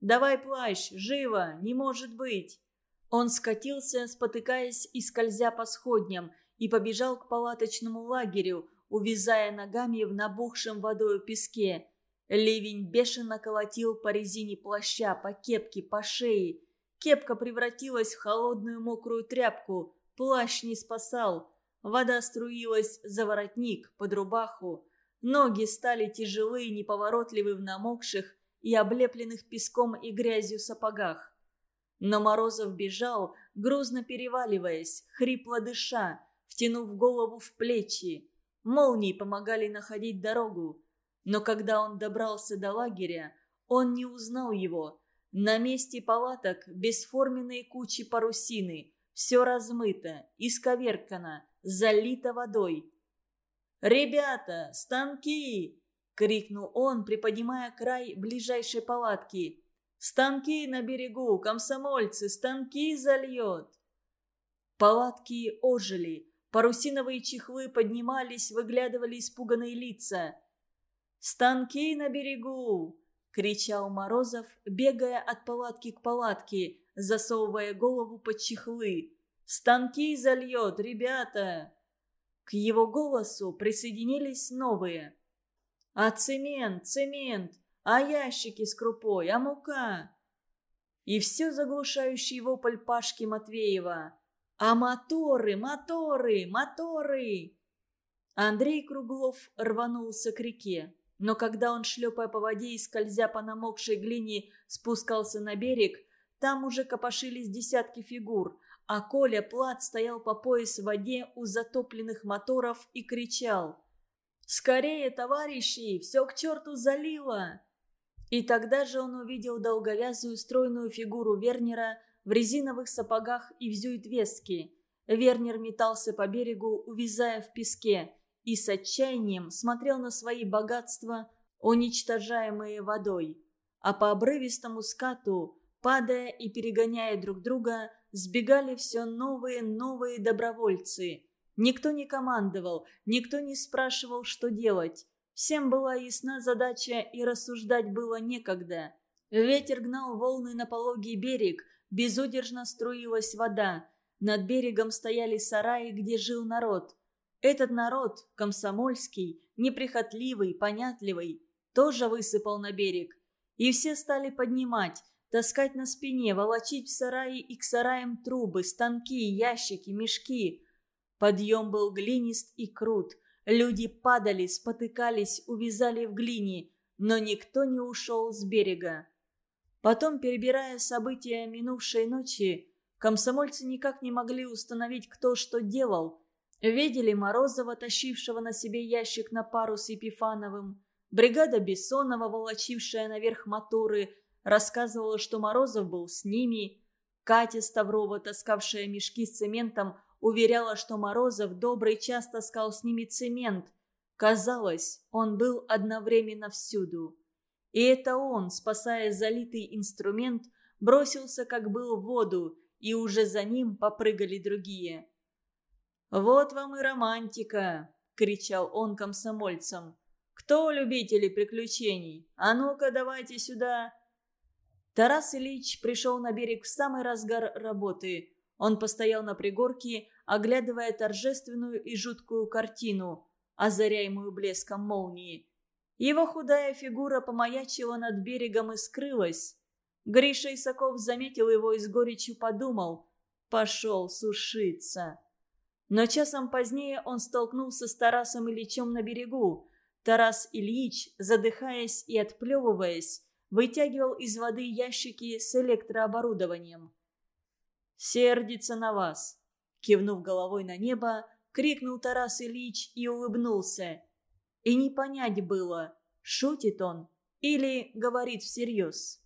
Давай плащ, живо, не может быть!» Он скатился, спотыкаясь и скользя по сходням, и побежал к палаточному лагерю, увязая ногами в набухшем водою песке. Ливень бешено колотил по резине плаща, по кепке, по шее. Кепка превратилась в холодную мокрую тряпку, плащ не спасал. Вода струилась за воротник, под рубаху. Ноги стали тяжелые, неповоротливы в намокших и облепленных песком и грязью сапогах. Но Морозов бежал, грузно переваливаясь, хрипло дыша, втянув голову в плечи. Молнии помогали находить дорогу. Но когда он добрался до лагеря, он не узнал его. На месте палаток бесформенные кучи парусины. Все размыто, исковеркано, залито водой. «Ребята, станки!» — крикнул он, приподнимая край ближайшей палатки. «Станки на берегу, комсомольцы, станки зальет!» Палатки ожили, парусиновые чехлы поднимались, выглядывали испуганные лица. «Станки на берегу!» — кричал Морозов, бегая от палатки к палатке, засовывая голову под чехлы. «Станки зальет, ребята!» К его голосу присоединились новые. «А цемент, цемент! А ящики с крупой, а мука?» И все заглушающий вопль Пашки Матвеева. «А моторы, моторы, моторы!» Андрей Круглов рванулся к реке. Но когда он, шлепая по воде и скользя по намокшей глине, спускался на берег, там уже копошились десятки фигур, а Коля Плат стоял по пояс в воде у затопленных моторов и кричал «Скорее, товарищи, все к черту залило!» И тогда же он увидел долговязую стройную фигуру Вернера в резиновых сапогах и в зюитвестке. Вернер метался по берегу, увязая в песке – и с отчаянием смотрел на свои богатства, уничтожаемые водой. А по обрывистому скату, падая и перегоняя друг друга, сбегали все новые новые добровольцы. Никто не командовал, никто не спрашивал, что делать. Всем была ясна задача, и рассуждать было некогда. Ветер гнал волны на пологий берег, безудержно струилась вода. Над берегом стояли сараи, где жил народ. Этот народ, комсомольский, неприхотливый, понятливый, тоже высыпал на берег. И все стали поднимать, таскать на спине, волочить в сараи и к сараям трубы, станки, ящики, мешки. Подъем был глинист и крут. Люди падали, спотыкались, увязали в глине, но никто не ушел с берега. Потом, перебирая события минувшей ночи, комсомольцы никак не могли установить, кто что делал – Видели Морозова, тащившего на себе ящик на пару с Епифановым. Бригада Бессонова, волочившая наверх моторы, рассказывала, что Морозов был с ними. Катя Ставрова, таскавшая мешки с цементом, уверяла, что Морозов добрый час таскал с ними цемент. Казалось, он был одновременно всюду. И это он, спасая залитый инструмент, бросился, как был, в воду, и уже за ним попрыгали другие. «Вот вам и романтика!» — кричал он комсомольцам. «Кто любители приключений? А ну-ка, давайте сюда!» Тарас Ильич пришел на берег в самый разгар работы. Он постоял на пригорке, оглядывая торжественную и жуткую картину, озаряемую блеском молнии. Его худая фигура помаячила над берегом и скрылась. Гриша Исаков заметил его и с горечью подумал. «Пошел сушиться!» Но часом позднее он столкнулся с Тарасом Ильичем на берегу. Тарас Ильич, задыхаясь и отплевываясь, вытягивал из воды ящики с электрооборудованием. «Сердится на вас!» Кивнув головой на небо, крикнул Тарас Ильич и улыбнулся. И не понять было, шутит он или говорит всерьез.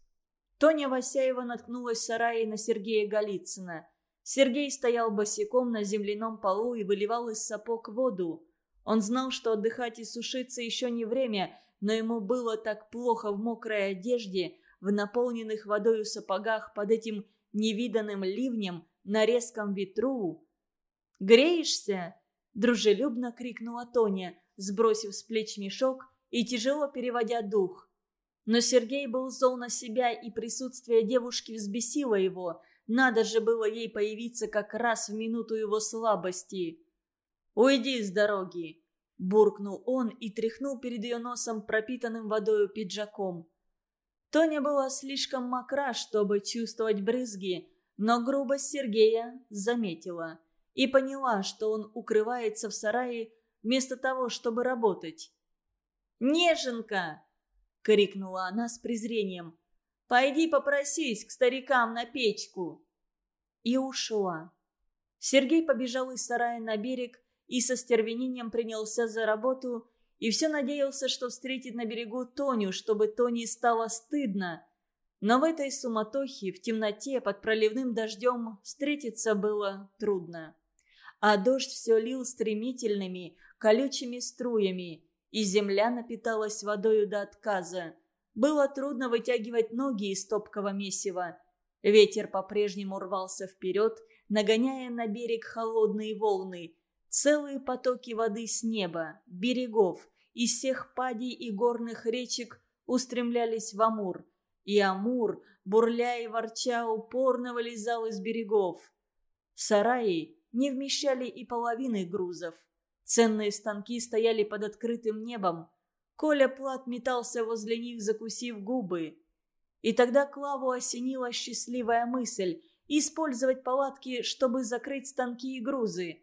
Тоня Васяева наткнулась в сарае на Сергея Голицына – Сергей стоял босиком на земляном полу и выливал из сапог воду. Он знал, что отдыхать и сушиться еще не время, но ему было так плохо в мокрой одежде, в наполненных водою сапогах под этим невиданным ливнем на резком ветру. «Греешься?» – дружелюбно крикнула Тоня, сбросив с плеч мешок и тяжело переводя дух. Но Сергей был зол на себя, и присутствие девушки взбесило его. Надо же было ей появиться как раз в минуту его слабости. «Уйди с дороги!» – буркнул он и тряхнул перед ее носом пропитанным водою пиджаком. Тоня была слишком мокра, чтобы чувствовать брызги, но грубость Сергея заметила и поняла, что он укрывается в сарае вместо того, чтобы работать. «Неженка!» — крикнула она с презрением. «Пойди попросись к старикам на печку!» И ушла. Сергей побежал из сарая на берег и со стервенением принялся за работу, и все надеялся, что встретит на берегу Тоню, чтобы Тоне стало стыдно. Но в этой суматохе, в темноте, под проливным дождем встретиться было трудно. А дождь все лил стремительными, колючими струями, и земля напиталась водою до отказа. Было трудно вытягивать ноги из топкого месива. Ветер по-прежнему рвался вперед, нагоняя на берег холодные волны. Целые потоки воды с неба, берегов, из всех падей и горных речек устремлялись в Амур – и Амур, бурля и ворча, упорно вылезал из берегов. Сараи не вмещали и половины грузов. Ценные станки стояли под открытым небом. Коля Плат метался возле них, закусив губы. И тогда Клаву осенила счастливая мысль использовать палатки, чтобы закрыть станки и грузы.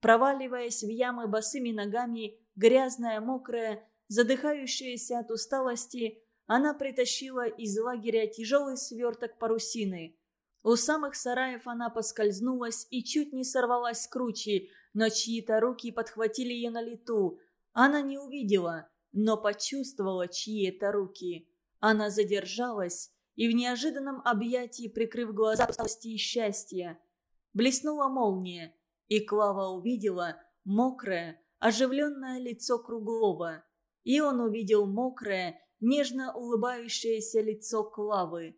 Проваливаясь в ямы босыми ногами, грязная, мокрая, задыхающаяся от усталости, она притащила из лагеря тяжелый сверток парусины. У самых сараев она поскользнулась и чуть не сорвалась с кручи, но чьи-то руки подхватили ее на лету. Она не увидела, но почувствовала, чьи это руки. Она задержалась и в неожиданном объятии, прикрыв глаза усталости и счастья, блеснула молния, и Клава увидела мокрое, оживленное лицо Круглова. И он увидел мокрое, нежно улыбающееся лицо Клавы.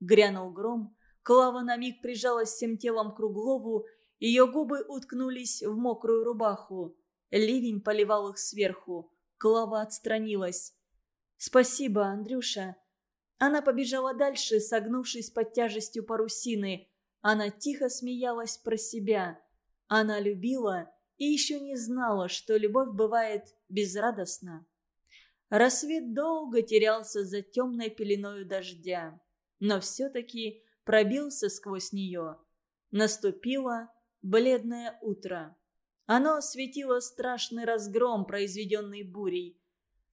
Грянул гром, Клава на миг прижалась всем телом к Круглову, ее губы уткнулись в мокрую рубаху. Ливень поливал их сверху. Клава отстранилась. «Спасибо, Андрюша». Она побежала дальше, согнувшись под тяжестью парусины. Она тихо смеялась про себя. Она любила и еще не знала, что любовь бывает безрадостна. Рассвет долго терялся за темной пеленою дождя, но все-таки пробился сквозь нее. Наступило бледное утро. Оно осветило страшный разгром, произведенный бурей.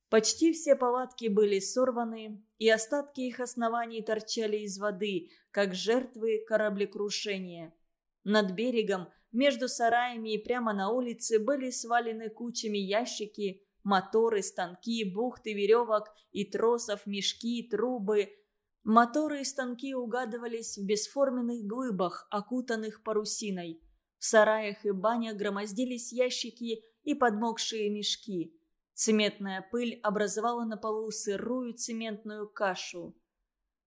Почти все палатки были сорваны, и остатки их оснований торчали из воды, как жертвы кораблекрушения. Над берегом, между сараями и прямо на улице были свалены кучами ящики, Моторы, станки, бухты веревок и тросов, мешки, трубы. Моторы и станки угадывались в бесформенных глыбах, окутанных парусиной. В сараях и банях громоздились ящики и подмокшие мешки. Цементная пыль образовала на полу сырую цементную кашу.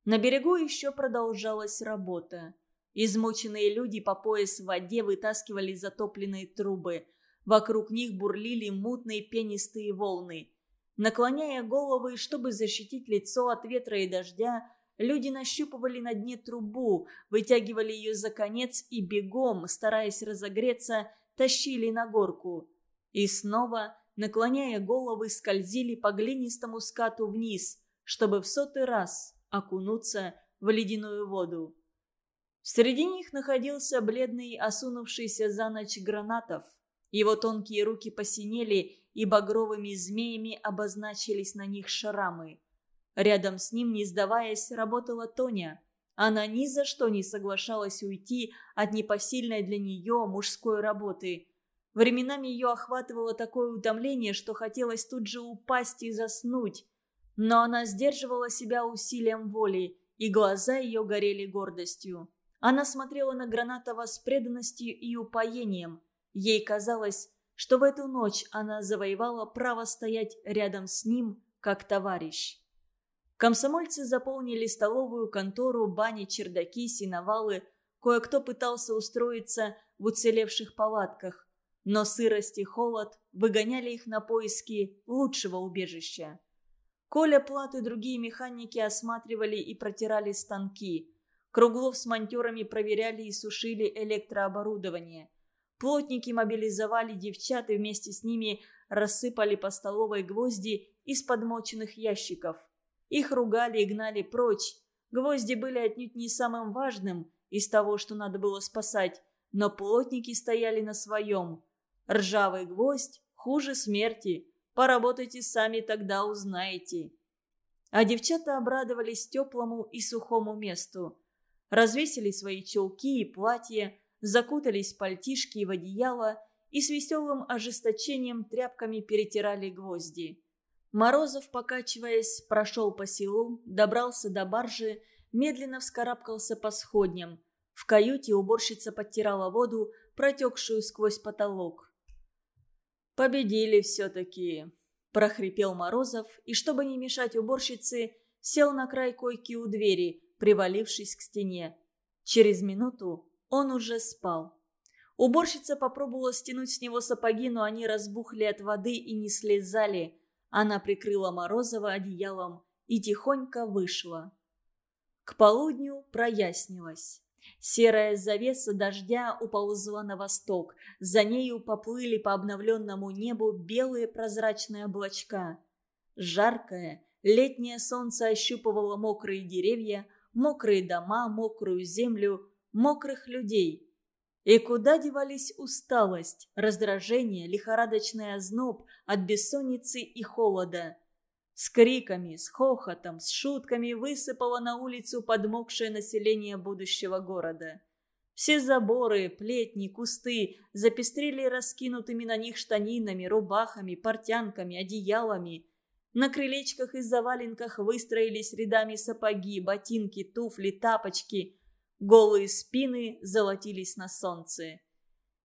На берегу еще продолжалась работа. Измученные люди по пояс в воде вытаскивали затопленные трубы – Вокруг них бурлили мутные пенистые волны. Наклоняя головы, чтобы защитить лицо от ветра и дождя, люди нащупывали на дне трубу, вытягивали ее за конец и бегом, стараясь разогреться, тащили на горку. И снова, наклоняя головы, скользили по глинистому скату вниз, чтобы в сотый раз окунуться в ледяную воду. Среди них находился бледный, осунувшийся за ночь гранатов – его тонкие руки посинели, и багровыми змеями обозначились на них шрамы. Рядом с ним, не сдаваясь, работала Тоня. Она ни за что не соглашалась уйти от непосильной для нее мужской работы. Временами ее охватывало такое утомление, что хотелось тут же упасть и заснуть. Но она сдерживала себя усилием воли, и глаза ее горели гордостью. Она смотрела на Гранатова с преданностью и упоением – Ей казалось, что в эту ночь она завоевала право стоять рядом с ним, как товарищ. Комсомольцы заполнили столовую, контору, бани, чердаки, синовалы. Кое-кто пытался устроиться в уцелевших палатках, но сырость и холод выгоняли их на поиски лучшего убежища. Коля Плат и другие механики осматривали и протирали станки. Круглов с монтерами проверяли и сушили электрооборудование. Плотники мобилизовали девчат и вместе с ними рассыпали по столовой гвозди из подмоченных ящиков. Их ругали и гнали прочь. Гвозди были отнюдь не самым важным из того, что надо было спасать, но плотники стояли на своем. Ржавый гвоздь хуже смерти. Поработайте сами, тогда узнаете. А девчата обрадовались теплому и сухому месту. Развесили свои чулки и платья, закутались в пальтишки и в одеяло и с веселым ожесточением тряпками перетирали гвозди. Морозов, покачиваясь, прошел по селу, добрался до баржи, медленно вскарабкался по сходням. В каюте уборщица подтирала воду, протекшую сквозь потолок. «Победили все-таки», – прохрипел Морозов, и, чтобы не мешать уборщице, сел на край койки у двери, привалившись к стене. Через минуту он уже спал. Уборщица попробовала стянуть с него сапоги, но они разбухли от воды и не слезали. Она прикрыла Морозова одеялом и тихонько вышла. К полудню прояснилось. Серая завеса дождя уползла на восток. За нею поплыли по обновленному небу белые прозрачные облачка. Жаркое, летнее солнце ощупывало мокрые деревья, мокрые дома, мокрую землю, мокрых людей. И куда девались усталость, раздражение, лихорадочный озноб от бессонницы и холода? С криками, с хохотом, с шутками высыпало на улицу подмокшее население будущего города. Все заборы, плетни, кусты запестрили раскинутыми на них штанинами, рубахами, портянками, одеялами. На крылечках и заваленках выстроились рядами сапоги, ботинки, туфли, тапочки. Голые спины золотились на солнце.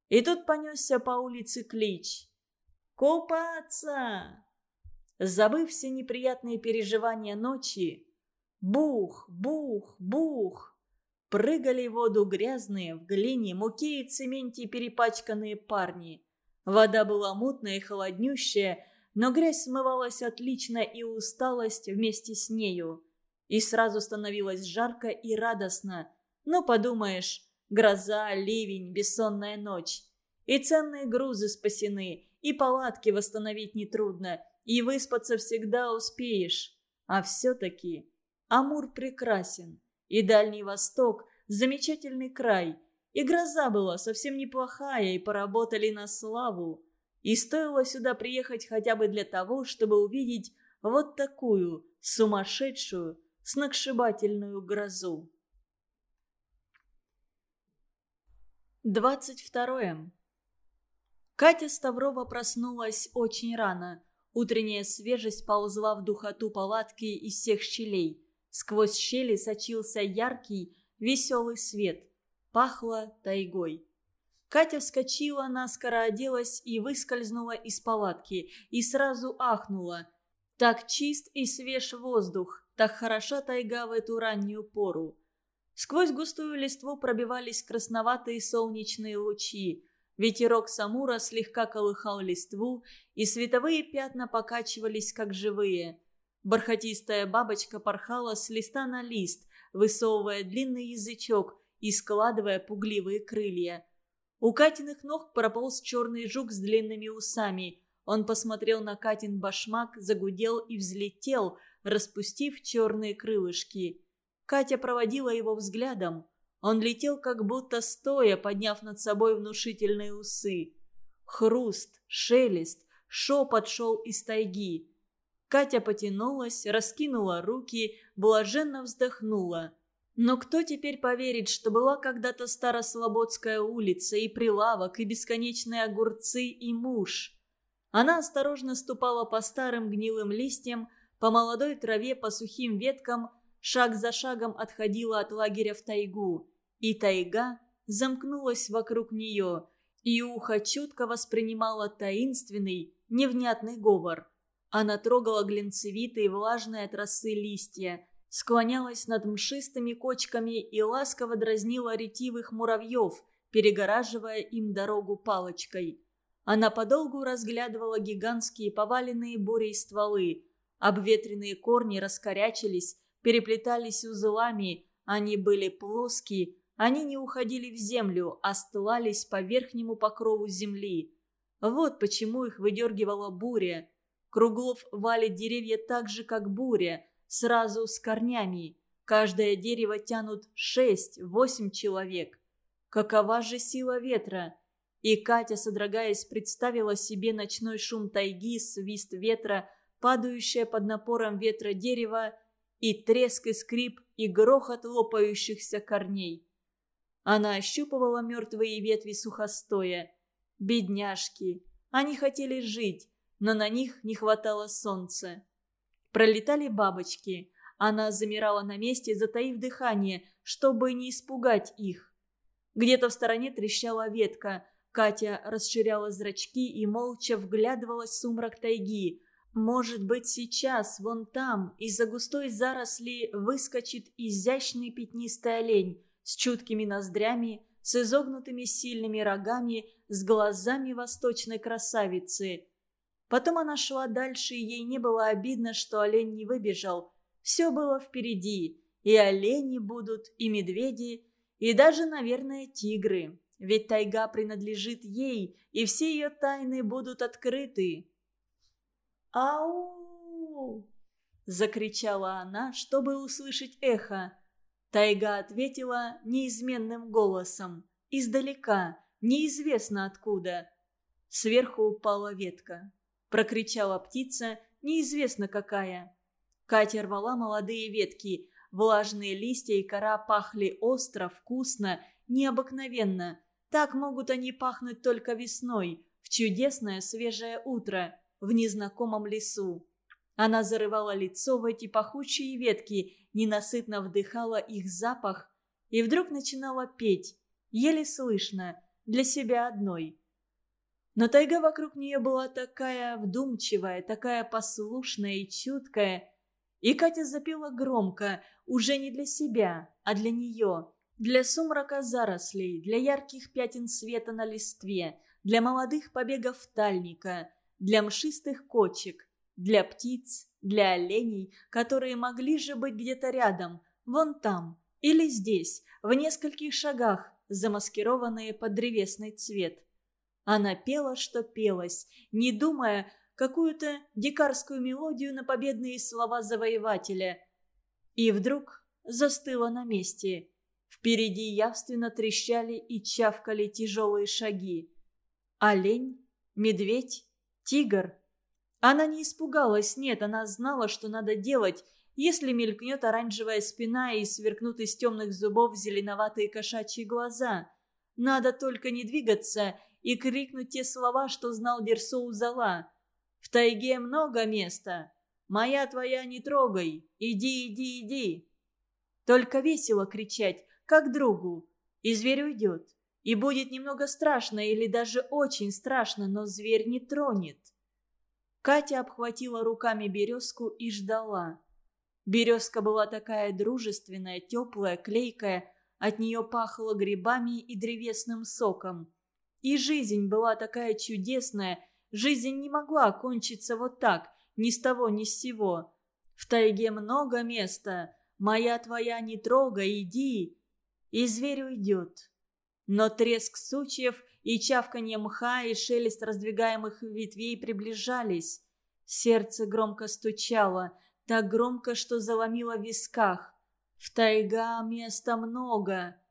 И тут понесся по улице клич. «Купаться!» Забыв все неприятные переживания ночи, бух, бух, бух, прыгали в воду грязные, в глине, муке и цементе перепачканные парни. Вода была мутная и холоднющая, но грязь смывалась отлично и усталость вместе с нею. И сразу становилось жарко и радостно. Ну, подумаешь, гроза, ливень, бессонная ночь. И ценные грузы спасены, и палатки восстановить нетрудно, и выспаться всегда успеешь. А все-таки Амур прекрасен, и Дальний Восток – замечательный край, и гроза была совсем неплохая, и поработали на славу. И стоило сюда приехать хотя бы для того, чтобы увидеть вот такую сумасшедшую, сногсшибательную грозу. Двадцать второе. Катя Ставрова проснулась очень рано – Утренняя свежесть ползла в духоту палатки из всех щелей. Сквозь щели сочился яркий, веселый свет. Пахло тайгой. Катя вскочила, наскоро оделась и выскользнула из палатки. И сразу ахнула. Так чист и свеж воздух, так хороша тайга в эту раннюю пору. Сквозь густую листву пробивались красноватые солнечные лучи. Ветерок Самура слегка колыхал листву, и световые пятна покачивались, как живые. Бархатистая бабочка порхала с листа на лист, высовывая длинный язычок и складывая пугливые крылья. У Катиных ног прополз черный жук с длинными усами. Он посмотрел на Катин башмак, загудел и взлетел, распустив черные крылышки. Катя проводила его взглядом. Он летел как будто стоя, подняв над собой внушительные усы. Хруст, шелест, шепот шел из тайги. Катя потянулась, раскинула руки, блаженно вздохнула. Но кто теперь поверит, что была когда-то Старослободская улица, и прилавок, и бесконечные огурцы, и муж? Она осторожно ступала по старым гнилым листьям, по молодой траве, по сухим веткам, шаг за шагом отходила от лагеря в тайгу и тайга замкнулась вокруг нее, и ухо чутко воспринимало таинственный, невнятный говор. Она трогала глинцевитые, влажные от росы листья, склонялась над мшистыми кочками и ласково дразнила ретивых муравьев, перегораживая им дорогу палочкой. Она подолгу разглядывала гигантские поваленные бурей стволы. Обветренные корни раскорячились, переплетались узлами, они были плоские, они не уходили в землю, а стлались по верхнему покрову земли. Вот почему их выдергивала буря. Круглов валит деревья так же, как буря, сразу с корнями. Каждое дерево тянут шесть-восемь человек. Какова же сила ветра? И Катя, содрогаясь, представила себе ночной шум тайги, свист ветра, падающее под напором ветра дерево, и треск и скрип, и грохот лопающихся корней. Она ощупывала мертвые ветви сухостоя. Бедняжки! Они хотели жить, но на них не хватало солнца. Пролетали бабочки. Она замирала на месте, затаив дыхание, чтобы не испугать их. Где-то в стороне трещала ветка. Катя расширяла зрачки и молча вглядывалась в сумрак тайги. Может быть, сейчас, вон там, из-за густой заросли выскочит изящный пятнистый олень с чуткими ноздрями, с изогнутыми сильными рогами, с глазами восточной красавицы. Потом она шла дальше, и ей не было обидно, что олень не выбежал. Все было впереди. И олени будут, и медведи, и даже, наверное, тигры. Ведь тайга принадлежит ей, и все ее тайны будут открыты. «Ау!» – закричала она, чтобы услышать эхо. Тайга ответила неизменным голосом, издалека, неизвестно откуда. Сверху упала ветка. Прокричала птица, неизвестно какая. Катя рвала молодые ветки. Влажные листья и кора пахли остро, вкусно, необыкновенно. Так могут они пахнуть только весной, в чудесное свежее утро, в незнакомом лесу. Она зарывала лицо в эти пахучие ветки, ненасытно вдыхала их запах и вдруг начинала петь, еле слышно, для себя одной. Но тайга вокруг нее была такая вдумчивая, такая послушная и чуткая. И Катя запела громко, уже не для себя, а для нее. Для сумрака зарослей, для ярких пятен света на листве, для молодых побегов тальника, для мшистых кочек, для птиц, для оленей, которые могли же быть где-то рядом, вон там или здесь, в нескольких шагах, замаскированные под древесный цвет. Она пела, что пелась, не думая какую-то дикарскую мелодию на победные слова завоевателя. И вдруг застыла на месте. Впереди явственно трещали и чавкали тяжелые шаги. Олень, медведь, тигр. Она не испугалась, нет, она знала, что надо делать, если мелькнет оранжевая спина и сверкнут из темных зубов зеленоватые кошачьи глаза. Надо только не двигаться и крикнуть те слова, что знал Дерсоу Зала. «В тайге много места. Моя твоя не трогай. Иди, иди, иди». Только весело кричать, как другу. И зверь уйдет. И будет немного страшно или даже очень страшно, но зверь не тронет. Катя обхватила руками березку и ждала. Березка была такая дружественная, теплая, клейкая, от нее пахло грибами и древесным соком. И жизнь была такая чудесная, жизнь не могла кончиться вот так, ни с того, ни с сего. В тайге много места, моя твоя не трогай, иди, и зверь уйдет. Но треск сучьев и чавканье мха и шелест раздвигаемых ветвей приближались. Сердце громко стучало, так громко, что заломило в висках. В тайга места много.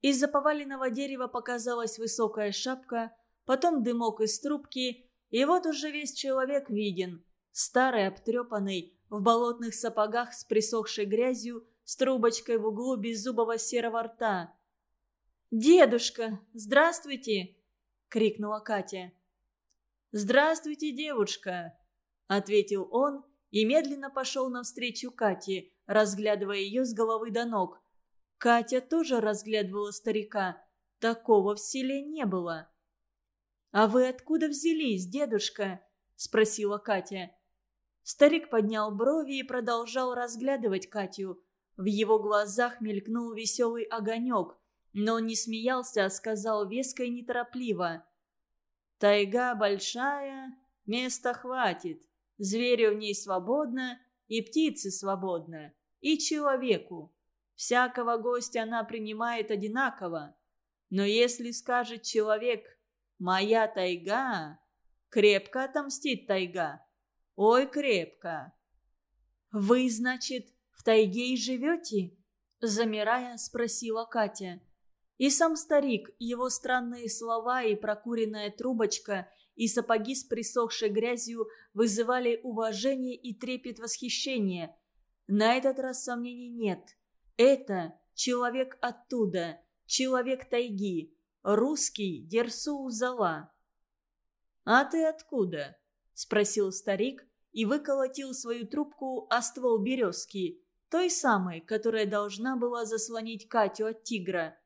Из-за поваленного дерева показалась высокая шапка, потом дымок из трубки, и вот уже весь человек виден. Старый, обтрепанный, в болотных сапогах с присохшей грязью, с трубочкой в углу беззубого серого рта. «Дедушка, здравствуйте!» — крикнула Катя. «Здравствуйте, девушка!» — ответил он и медленно пошел навстречу Кате, разглядывая ее с головы до ног. Катя тоже разглядывала старика. Такого в селе не было. «А вы откуда взялись, дедушка?» – спросила Катя. Старик поднял брови и продолжал разглядывать Катю. В его глазах мелькнул веселый огонек, но он не смеялся, а сказал веско и неторопливо. «Тайга большая, места хватит. Зверю в ней свободно, и птице свободно, и человеку. Всякого гостя она принимает одинаково. Но если скажет человек «моя тайга», крепко отомстит тайга. Ой, крепко. «Вы, значит, в тайге и живете?» Замирая, спросила Катя. И сам старик, его странные слова и прокуренная трубочка, и сапоги с присохшей грязью вызывали уважение и трепет восхищения. На этот раз сомнений нет. Это человек оттуда, человек тайги, русский Дерсу Зала. «А ты откуда?» – спросил старик и выколотил свою трубку о ствол березки, той самой, которая должна была заслонить Катю от тигра.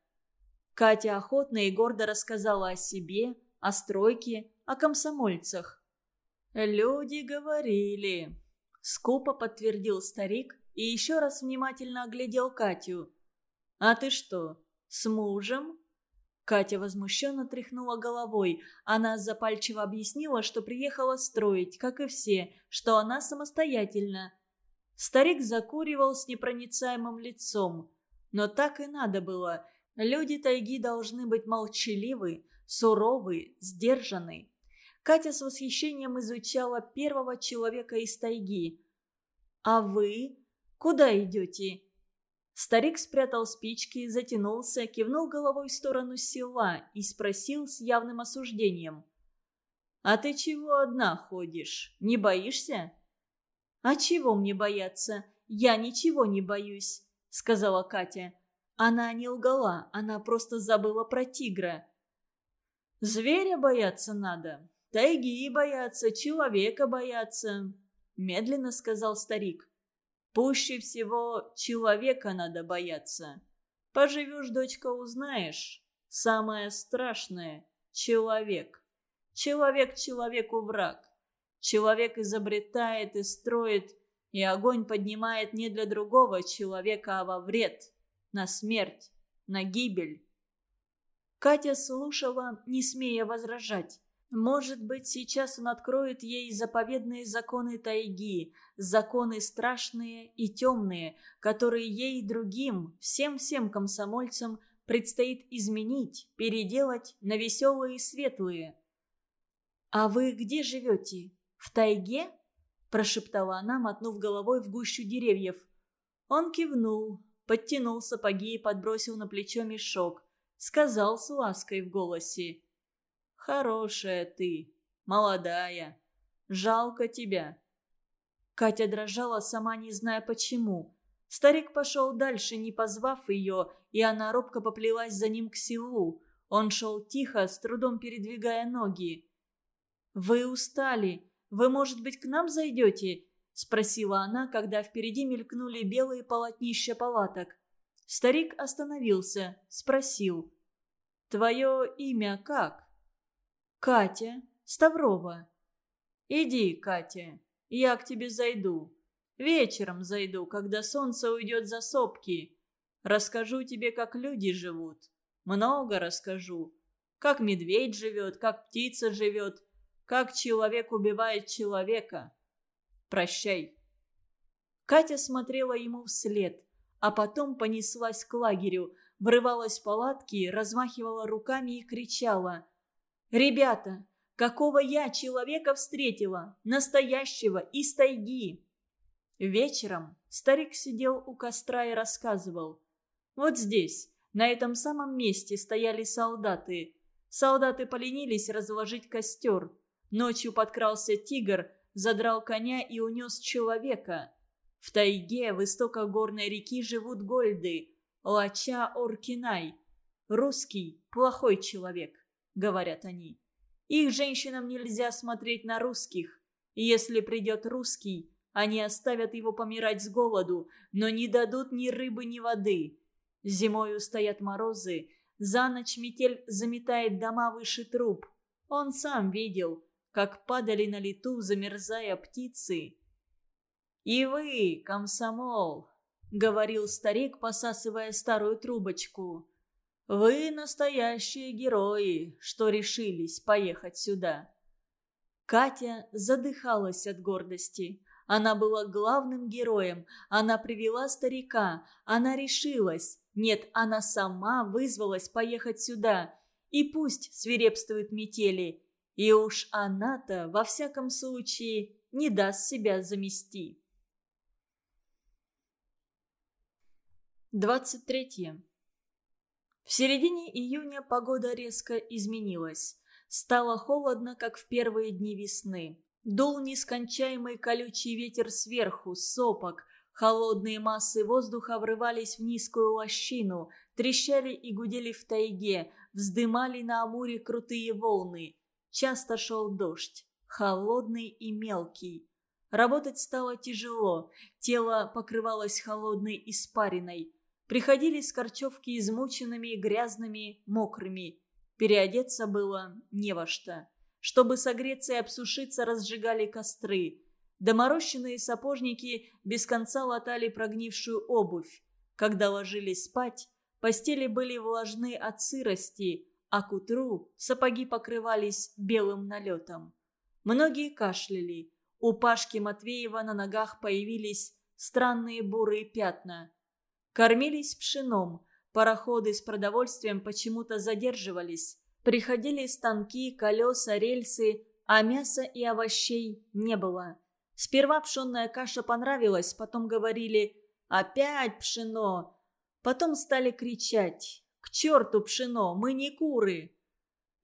Катя охотно и гордо рассказала о себе, о стройке, о комсомольцах. «Люди говорили», — скупо подтвердил старик и еще раз внимательно оглядел Катю. «А ты что, с мужем?» Катя возмущенно тряхнула головой. Она запальчиво объяснила, что приехала строить, как и все, что она самостоятельна. Старик закуривал с непроницаемым лицом. Но так и надо было. Люди тайги должны быть молчаливы, суровы, сдержаны. Катя с восхищением изучала первого человека из тайги. «А вы? Куда идете?» Старик спрятал спички, затянулся, кивнул головой в сторону села и спросил с явным осуждением. «А ты чего одна ходишь? Не боишься?» «А чего мне бояться? Я ничего не боюсь», — сказала Катя. Она не лгала, она просто забыла про тигра. «Зверя бояться надо, тайги бояться, человека бояться», — медленно сказал старик. «Пуще всего человека надо бояться. Поживешь, дочка, узнаешь. Самое страшное — человек. Человек человеку враг. Человек изобретает и строит, и огонь поднимает не для другого человека, а во вред, на смерть, на гибель. Катя слушала, не смея возражать. Может быть, сейчас он откроет ей заповедные законы тайги, законы страшные и темные, которые ей и другим, всем-всем комсомольцам, предстоит изменить, переделать на веселые и светлые. «А вы где живете?» «В тайге?» – прошептала она, мотнув головой в гущу деревьев. Он кивнул, подтянул сапоги и подбросил на плечо мешок. Сказал с лаской в голосе. «Хорошая ты, молодая. Жалко тебя». Катя дрожала, сама не зная почему. Старик пошел дальше, не позвав ее, и она робко поплелась за ним к селу. Он шел тихо, с трудом передвигая ноги. «Вы устали», «Вы, может быть, к нам зайдете?» – спросила она, когда впереди мелькнули белые полотнища палаток. Старик остановился, спросил. «Твое имя как?» «Катя. Ставрова». «Иди, Катя, я к тебе зайду. Вечером зайду, когда солнце уйдет за сопки. Расскажу тебе, как люди живут. Много расскажу. Как медведь живет, как птица живет, как человек убивает человека. Прощай. Катя смотрела ему вслед, а потом понеслась к лагерю, врывалась в палатки, размахивала руками и кричала. «Ребята, какого я человека встретила? Настоящего, из тайги!» Вечером старик сидел у костра и рассказывал. «Вот здесь, на этом самом месте стояли солдаты. Солдаты поленились разложить костер. Ночью подкрался тигр, задрал коня и унес человека. В тайге в истоках горной реки живут гольды, Лача Оркинай. Русский – плохой человек, говорят они. Их женщинам нельзя смотреть на русских. Если придет русский, они оставят его помирать с голоду, но не дадут ни рыбы, ни воды. Зимою стоят морозы, за ночь метель заметает дома выше труб. Он сам видел – как падали на лету, замерзая птицы. «И вы, комсомол!» — говорил старик, посасывая старую трубочку. «Вы настоящие герои, что решились поехать сюда. Катя задыхалась от гордости. Она была главным героем, она привела старика, она решилась. Нет, она сама вызвалась поехать сюда. И пусть свирепствуют метели. И уж она-то, во всяком случае, не даст себя замести. 23. В середине июня погода резко изменилась. Стало холодно, как в первые дни весны. Дул нескончаемый колючий ветер сверху, сопок. Холодные массы воздуха врывались в низкую лощину, трещали и гудели в тайге, вздымали на Амуре крутые волны. Часто шел дождь, холодный и мелкий. Работать стало тяжело, тело покрывалось холодной испариной. Приходили с корчевки измученными, грязными, мокрыми. Переодеться было не во что. Чтобы согреться и обсушиться, разжигали костры. Доморощенные сапожники без конца латали прогнившую обувь. Когда ложились спать, постели были влажны от сырости, а к утру сапоги покрывались белым налетом. Многие кашляли. У Пашки Матвеева на ногах появились странные бурые пятна – Кормились пшеном, пароходы с продовольствием почему-то задерживались. Приходили станки, колеса, рельсы, а мяса и овощей не было. Сперва пшенная каша понравилась, потом говорили «Опять пшено!» Потом стали кричать «К черту пшено, мы не куры!»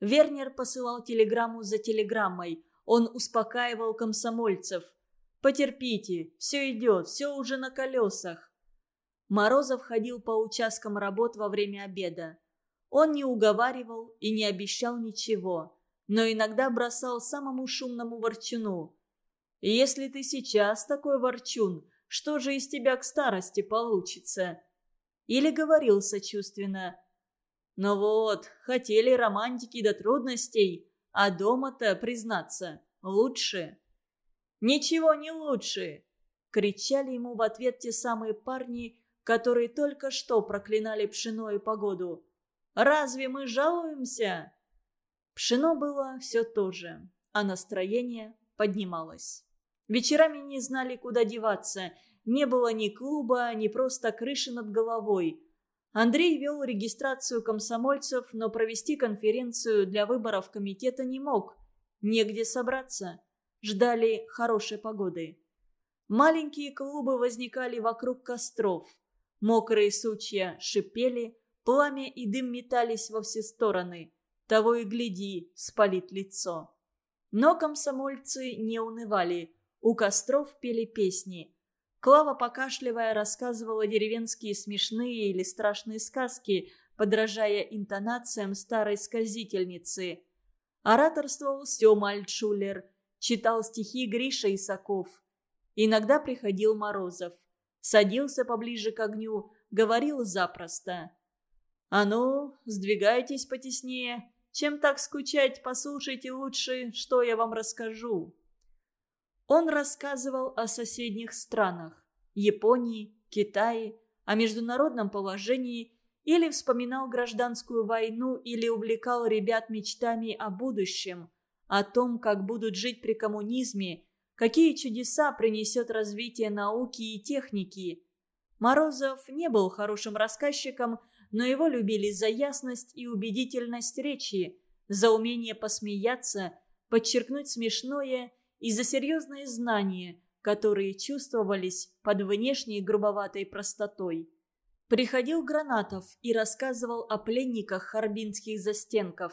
Вернер посылал телеграмму за телеграммой. Он успокаивал комсомольцев. «Потерпите, все идет, все уже на колесах». Морозов ходил по участкам работ во время обеда. Он не уговаривал и не обещал ничего, но иногда бросал самому шумному ворчуну. «Если ты сейчас такой ворчун, что же из тебя к старости получится?» Или говорил сочувственно. «Ну вот, хотели романтики до трудностей, а дома-то, признаться, лучше». «Ничего не лучше!» — кричали ему в ответ те самые парни, которые только что проклинали пшено и погоду. «Разве мы жалуемся?» Пшено было все то же, а настроение поднималось. Вечерами не знали, куда деваться. Не было ни клуба, ни просто крыши над головой. Андрей вел регистрацию комсомольцев, но провести конференцию для выборов комитета не мог. Негде собраться. Ждали хорошей погоды. Маленькие клубы возникали вокруг костров. Мокрые сучья шипели, пламя и дым метались во все стороны. Того и гляди, спалит лицо. Но комсомольцы не унывали. У костров пели песни. Клава, покашливая, рассказывала деревенские смешные или страшные сказки, подражая интонациям старой сказительницы. Ораторствовал Сёма Альтшулер, читал стихи Гриша Исаков. Иногда приходил Морозов садился поближе к огню, говорил запросто. «А ну, сдвигайтесь потеснее. Чем так скучать, послушайте лучше, что я вам расскажу». Он рассказывал о соседних странах – Японии, Китае, о международном положении или вспоминал гражданскую войну или увлекал ребят мечтами о будущем, о том, как будут жить при коммунизме – какие чудеса принесет развитие науки и техники. Морозов не был хорошим рассказчиком, но его любили за ясность и убедительность речи, за умение посмеяться, подчеркнуть смешное и за серьезные знания, которые чувствовались под внешней грубоватой простотой. Приходил Гранатов и рассказывал о пленниках харбинских застенков.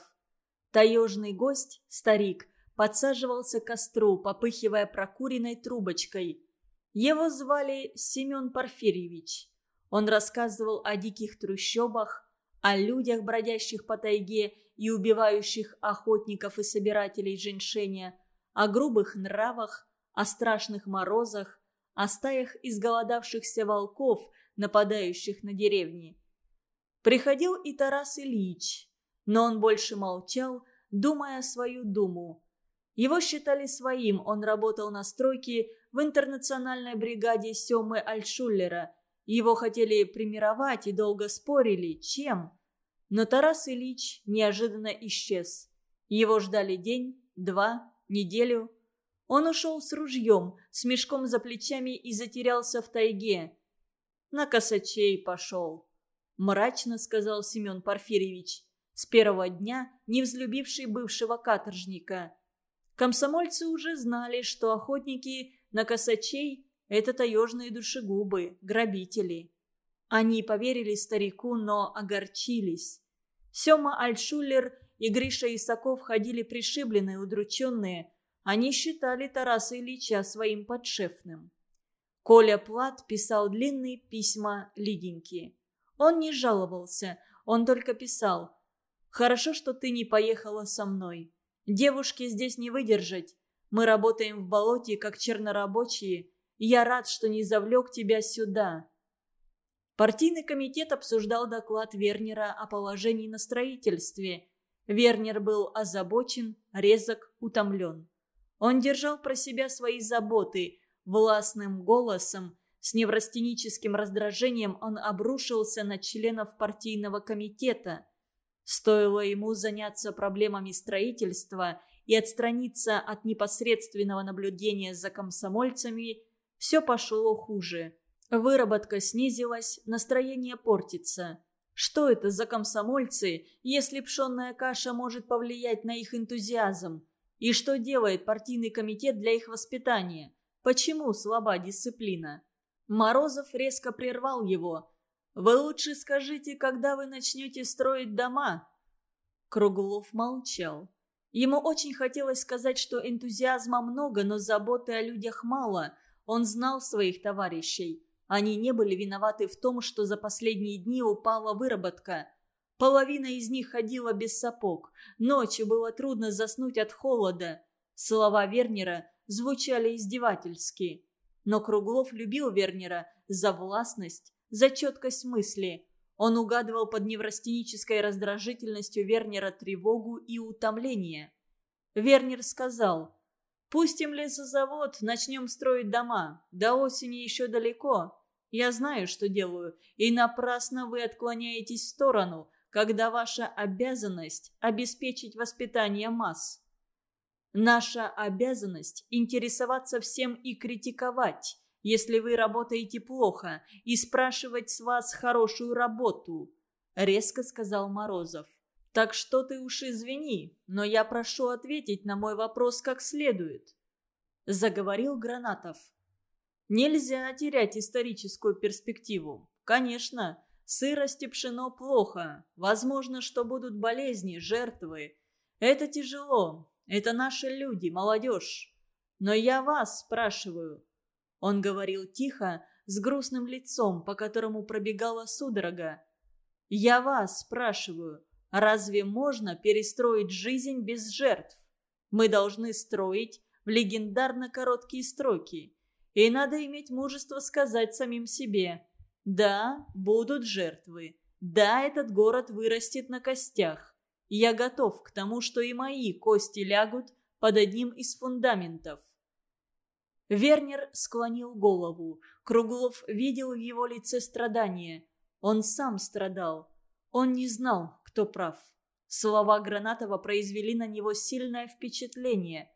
Таежный гость, старик, подсаживался к костру, попыхивая прокуренной трубочкой. Его звали Семен Порфирьевич. Он рассказывал о диких трущобах, о людях, бродящих по тайге и убивающих охотников и собирателей женьшеня, о грубых нравах, о страшных морозах, о стаях изголодавшихся волков, нападающих на деревни. Приходил и Тарас Ильич, но он больше молчал, думая свою думу. Его считали своим, он работал на стройке в интернациональной бригаде Семы Альшуллера. Его хотели примировать и долго спорили, чем. Но Тарас Ильич неожиданно исчез. Его ждали день, два, Неделю? Он ушел с ружьем, с мешком за плечами и затерялся в тайге. На косачей пошел. Мрачно сказал Семен Порфирьевич, с первого дня не взлюбивший бывшего каторжника. Комсомольцы уже знали, что охотники на косачей – это таежные душегубы, грабители. Они поверили старику, но огорчились. Сема Альшулер и Гриша Исаков ходили пришибленные, удрученные. Они считали Тараса Ильича своим подшефным. Коля Плат писал длинные письма Лиденьке. Он не жаловался, он только писал. «Хорошо, что ты не поехала со мной. Девушки здесь не выдержать. Мы работаем в болоте, как чернорабочие. Я рад, что не завлек тебя сюда. Партийный комитет обсуждал доклад Вернера о положении на строительстве. Вернер был озабочен, резок, утомлен. Он держал про себя свои заботы, властным голосом, с неврастеническим раздражением он обрушился на членов партийного комитета. Стоило ему заняться проблемами строительства и отстраниться от непосредственного наблюдения за комсомольцами, все пошло хуже. Выработка снизилась, настроение портится. Что это за комсомольцы, если пшенная каша может повлиять на их энтузиазм? И что делает партийный комитет для их воспитания? Почему слаба дисциплина? Морозов резко прервал его. «Вы лучше скажите, когда вы начнете строить дома?» Круглов молчал. Ему очень хотелось сказать, что энтузиазма много, но заботы о людях мало. Он знал своих товарищей. Они не были виноваты в том, что за последние дни упала выработка. Половина из них ходила без сапог. Ночью было трудно заснуть от холода. Слова Вернера звучали издевательски. Но Круглов любил Вернера за властность, за четкость мысли. Он угадывал под неврастенической раздражительностью Вернера тревогу и утомление. Вернер сказал Пустим лесозавод, начнем строить дома. До осени еще далеко. Я знаю, что делаю, и напрасно вы отклоняетесь в сторону, когда ваша обязанность – обеспечить воспитание масс. Наша обязанность – интересоваться всем и критиковать, если вы работаете плохо, и спрашивать с вас хорошую работу», – резко сказал Морозов. Так что ты уж извини, но я прошу ответить на мой вопрос как следует. Заговорил Гранатов. Нельзя терять историческую перспективу. Конечно, сырость и пшено плохо. Возможно, что будут болезни, жертвы. Это тяжело. Это наши люди, молодежь. Но я вас спрашиваю. Он говорил тихо, с грустным лицом, по которому пробегала судорога. Я вас спрашиваю, Разве можно перестроить жизнь без жертв? Мы должны строить в легендарно короткие строки. И надо иметь мужество сказать самим себе «Да, будут жертвы. Да, этот город вырастет на костях. Я готов к тому, что и мои кости лягут под одним из фундаментов». Вернер склонил голову. Круглов видел в его лице страдания. Он сам страдал. Он не знал, кто прав. Слова Гранатова произвели на него сильное впечатление.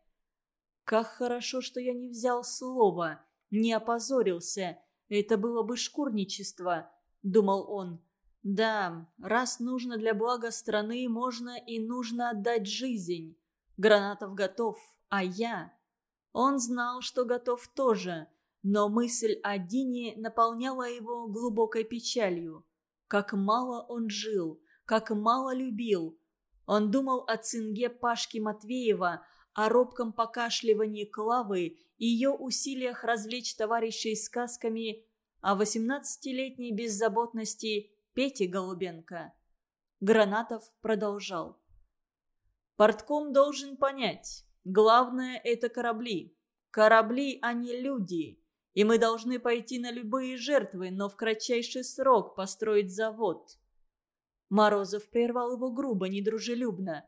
«Как хорошо, что я не взял слово, не опозорился. Это было бы шкурничество», — думал он. «Да, раз нужно для блага страны, можно и нужно отдать жизнь. Гранатов готов, а я...» Он знал, что готов тоже, но мысль о Дине наполняла его глубокой печалью. Как мало он жил, как мало любил. Он думал о цинге Пашки Матвеева, о робком покашливании Клавы, ее усилиях развлечь товарищей сказками, о восемнадцатилетней беззаботности Пети Голубенко. Гранатов продолжал. «Портком должен понять, главное – это корабли. Корабли, а не люди. И мы должны пойти на любые жертвы, но в кратчайший срок построить завод. Морозов прервал его грубо, недружелюбно.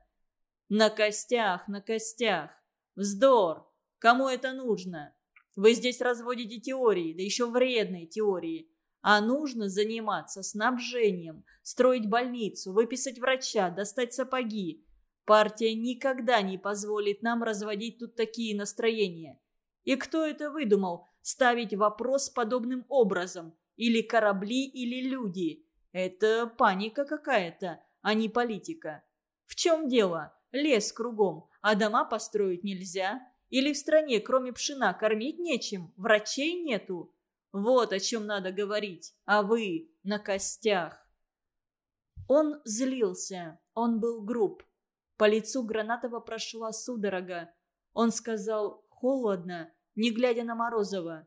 «На костях, на костях! Вздор! Кому это нужно? Вы здесь разводите теории, да еще вредные теории. А нужно заниматься снабжением, строить больницу, выписать врача, достать сапоги. Партия никогда не позволит нам разводить тут такие настроения. И кто это выдумал, ставить вопрос подобным образом? Или корабли, или люди? Это паника какая-то, а не политика. В чем дело? Лес кругом, а дома построить нельзя? Или в стране, кроме пшена, кормить нечем, врачей нету? Вот о чем надо говорить, а вы на костях. Он злился, он был груб. По лицу Гранатова прошла судорога. Он сказал холодно, не глядя на Морозова.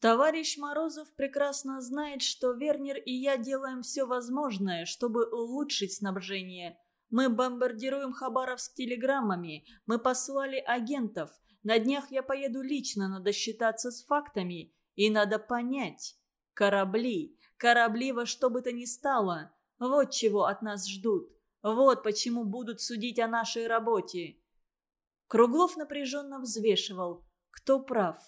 «Товарищ Морозов прекрасно знает, что Вернер и я делаем все возможное, чтобы улучшить снабжение. Мы бомбардируем Хабаровск телеграммами, мы послали агентов. На днях я поеду лично, надо считаться с фактами. И надо понять. Корабли, корабли во что бы то ни стало. Вот чего от нас ждут. Вот почему будут судить о нашей работе. Круглов напряженно взвешивал. Кто прав?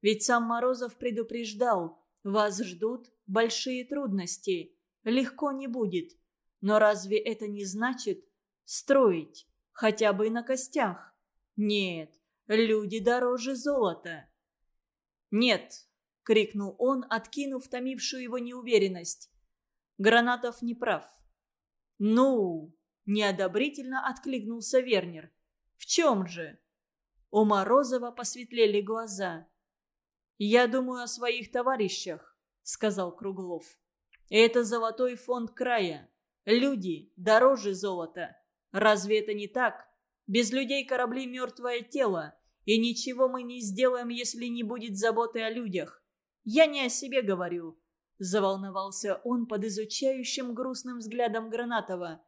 Ведь сам Морозов предупреждал. Вас ждут большие трудности. Легко не будет. Но разве это не значит строить? Хотя бы и на костях? Нет, люди дороже золота. «Нет!» — крикнул он, откинув томившую его неуверенность. Гранатов не прав. «Ну!» Неодобрительно откликнулся Вернер. «В чем же?» У Морозова посветлели глаза. «Я думаю о своих товарищах», — сказал Круглов. «Это золотой фонд края. Люди дороже золота. Разве это не так? Без людей корабли мертвое тело, и ничего мы не сделаем, если не будет заботы о людях. Я не о себе говорю», — заволновался он под изучающим грустным взглядом Гранатова.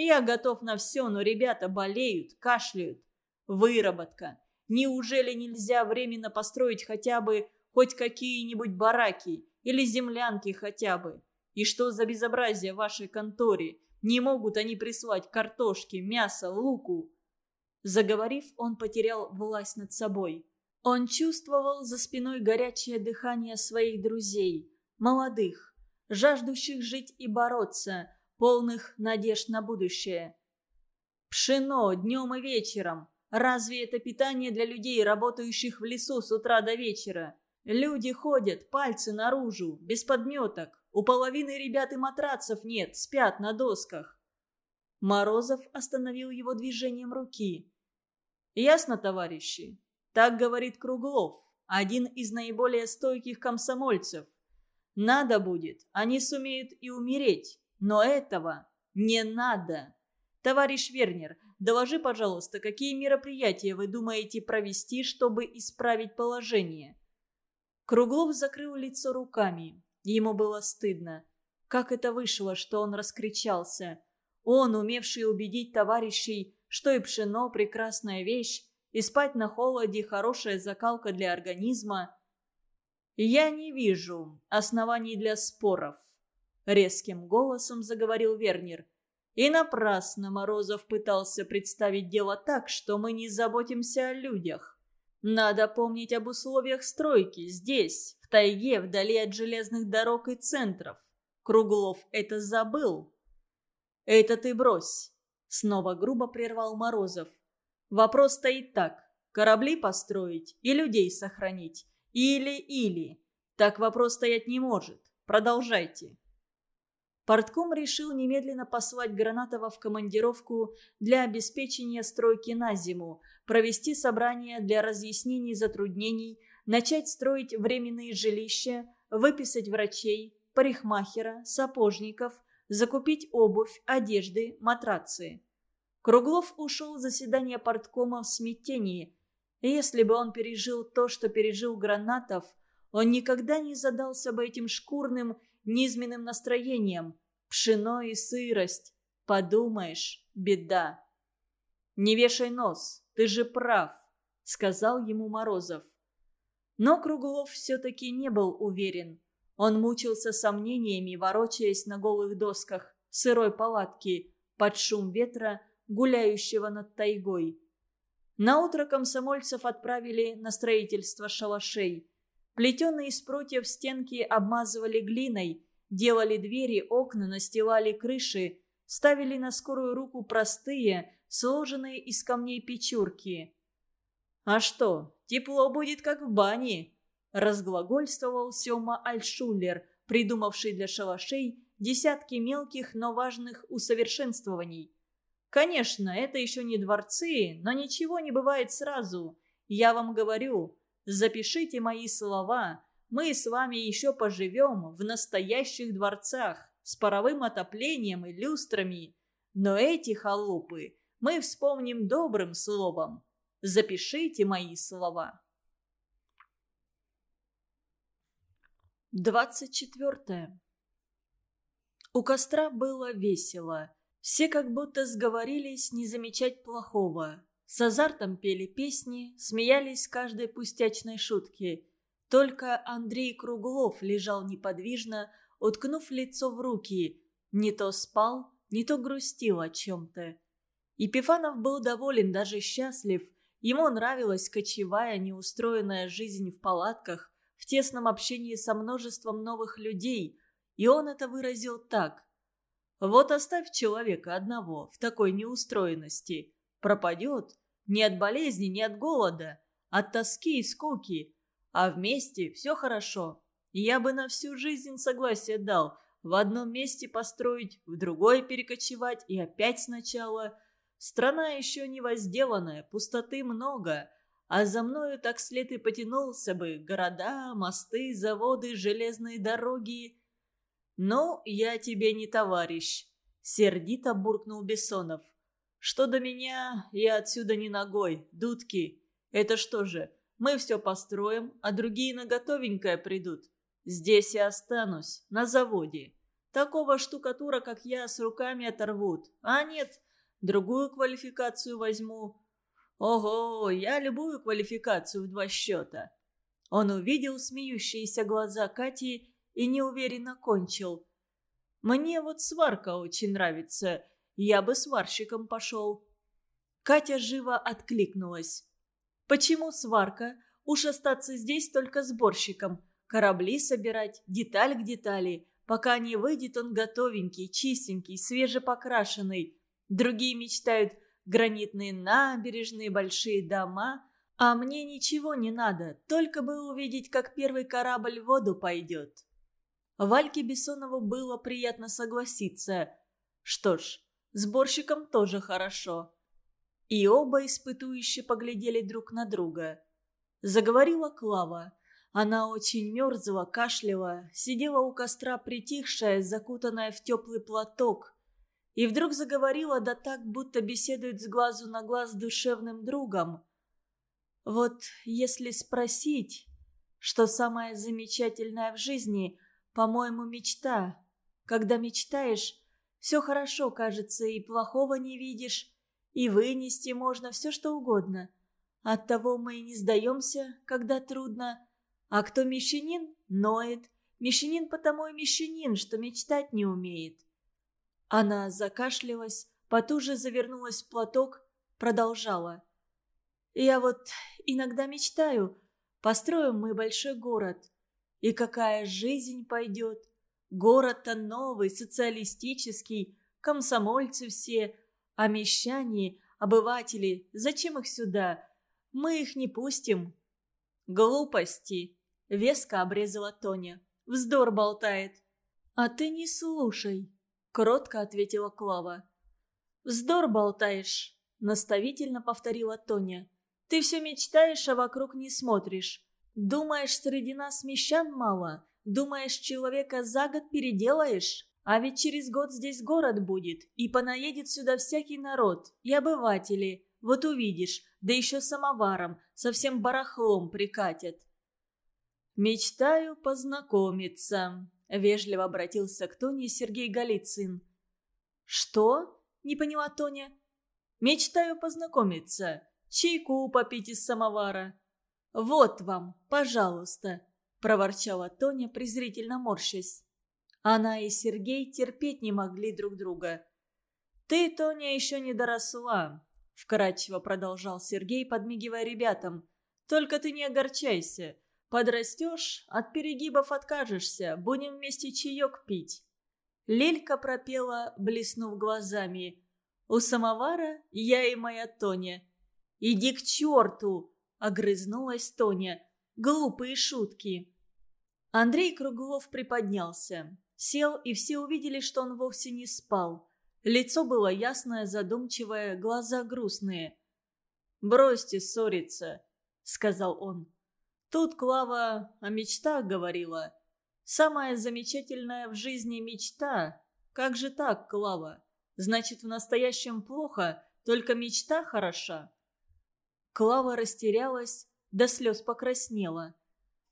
Я готов на все, но ребята болеют, кашляют. Выработка. Неужели нельзя временно построить хотя бы хоть какие-нибудь бараки или землянки хотя бы? И что за безобразие в вашей конторе? Не могут они прислать картошки, мяса, луку?» Заговорив, он потерял власть над собой. Он чувствовал за спиной горячее дыхание своих друзей, молодых, жаждущих жить и бороться, полных надежд на будущее. Пшено днем и вечером. Разве это питание для людей, работающих в лесу с утра до вечера? Люди ходят, пальцы наружу, без подметок. У половины ребят и матрацев нет, спят на досках. Морозов остановил его движением руки. «Ясно, товарищи? Так говорит Круглов, один из наиболее стойких комсомольцев. Надо будет, они сумеют и умереть, но этого не надо. Товарищ Вернер, доложи, пожалуйста, какие мероприятия вы думаете провести, чтобы исправить положение?» Круглов закрыл лицо руками. Ему было стыдно. Как это вышло, что он раскричался? Он, умевший убедить товарищей, что и пшено – прекрасная вещь, и спать на холоде – хорошая закалка для организма. «Я не вижу оснований для споров», Резким голосом заговорил Вернер. И напрасно Морозов пытался представить дело так, что мы не заботимся о людях. Надо помнить об условиях стройки здесь, в тайге, вдали от железных дорог и центров. Круглов это забыл. «Это ты брось», — снова грубо прервал Морозов. «Вопрос стоит так. Корабли построить и людей сохранить. Или-или. Так вопрос стоять не может. Продолжайте». Портком решил немедленно послать Гранатова в командировку для обеспечения стройки на зиму, провести собрание для разъяснений затруднений, начать строить временные жилища, выписать врачей, парикмахера, сапожников, закупить обувь, одежды, матрацы. Круглов ушел в заседание порткома в смятении. Если бы он пережил то, что пережил Гранатов, он никогда не задался бы этим шкурным низменным настроением. Пшено и сырость. Подумаешь, беда. «Не вешай нос, ты же прав», — сказал ему Морозов. Но Круглов все-таки не был уверен. Он мучился сомнениями, ворочаясь на голых досках в сырой палатке под шум ветра, гуляющего над тайгой. Наутро комсомольцев отправили на строительство шалашей. Плетеные из прутьев стенки обмазывали глиной, делали двери, окна, настилали крыши. ставили на скорую руку простые, сложенные из камней печурки. «А что, тепло будет, как в бане?» – разглагольствовал Сёма Альшулер, придумавший для шалашей десятки мелких, но важных усовершенствований. «Конечно, это еще не дворцы, но ничего не бывает сразу. Я вам говорю, запишите мои слова, мы с вами еще поживем в настоящих дворцах с паровым отоплением и люстрами. Но эти халупы мы вспомним добрым словом. Запишите мои слова. 24. У костра было весело. Все как будто сговорились не замечать плохого. С азартом пели песни, смеялись каждой пустячной шутки. Только Андрей Круглов лежал неподвижно, уткнув лицо в руки. Не то спал, не то грустил о чем-то. Епифанов был доволен, даже счастлив. Ему нравилась кочевая, неустроенная жизнь в палатках, в тесном общении со множеством новых людей. И он это выразил так. «Вот оставь человека одного в такой неустроенности. Пропадет. Не от болезни, не от голода. От тоски и скуки. А вместе все хорошо. Я бы на всю жизнь согласие дал. В одном месте построить, в другое перекочевать и опять сначала. Страна еще не возделанная, пустоты много. А за мною так след и потянулся бы. Города, мосты, заводы, железные дороги. «Ну, я тебе не товарищ», — сердито буркнул Бессонов. «Что до меня, я отсюда не ногой, дудки. Это что же, мы все построим, а другие на готовенькое придут. Здесь и останусь, на заводе. Такого штукатура, как я, с руками оторвут. А нет, другую квалификацию возьму. Ого, я любую квалификацию в два счета. Он увидел смеющиеся глаза Кати и неуверенно кончил. Мне вот сварка очень нравится. Я бы сварщиком пошел. Катя живо откликнулась. Почему сварка? Уж остаться здесь только сборщиком. Корабли собирать, деталь к детали. Пока не выйдет он готовенький, чистенький, свежепокрашенный. Другие мечтают гранитные набережные, большие дома. А мне ничего не надо, только бы увидеть, как первый корабль в воду пойдет. Вальке Бессонову было приятно согласиться. Что ж, сборщикам тоже хорошо. И оба испытующе поглядели друг на друга. Заговорила Клава. Она очень мерзла, кашляла, сидела у костра притихшая, закутанная в теплый платок. И вдруг заговорила, да так, будто беседует с глазу на глаз душевным другом. Вот если спросить, что самое замечательное в жизни, по-моему, мечта. Когда мечтаешь, все хорошо кажется, и плохого не видишь, и вынести можно все, что угодно. Оттого мы и не сдаемся, когда трудно. А кто мещанин, ноет. Мещанин потому и мещанин, что мечтать не умеет. Она закашлялась, потуже завернулась в платок, продолжала. «Я вот иногда мечтаю, построим мы большой город. И какая жизнь пойдет? Город-то новый, социалистический, комсомольцы все, а мещане, обыватели, зачем их сюда? Мы их не пустим». «Глупости!» — веско обрезала Тоня. «Вздор болтает». «А ты не слушай», — кротко ответила Клава. «Вздор болтаешь», — наставительно повторила Тоня. «Ты все мечтаешь, а вокруг не смотришь. Думаешь, среди нас мещан мало? Думаешь, человека за год переделаешь? А ведь через год здесь город будет, и понаедет сюда всякий народ, и обыватели. Вот увидишь, да еще самоваром, совсем барахлом прикатят. «Мечтаю познакомиться», — вежливо обратился к Тоне Сергей Голицын. «Что?» — не поняла Тоня. «Мечтаю познакомиться. Чайку попить из самовара». «Вот вам, пожалуйста», — проворчала Тоня, презрительно морщась. Она и Сергей терпеть не могли друг друга. «Ты, Тоня, еще не доросла», — вкратчиво продолжал Сергей, подмигивая ребятам. «Только ты не огорчайся. Подрастешь, от перегибов откажешься, будем вместе чаек пить». Лелька пропела, блеснув глазами. «У самовара я и моя Тоня». «Иди к черту!» — огрызнулась Тоня. «Глупые шутки!» Андрей Круглов приподнялся. Сел, и все увидели, что он вовсе не спал. Лицо было ясное, задумчивое, глаза грустные. «Бросьте ссориться», — сказал он. Тут Клава о мечтах говорила. Самая замечательная в жизни мечта. Как же так, Клава? Значит, в настоящем плохо, только мечта хороша. Клава растерялась, до слез покраснела.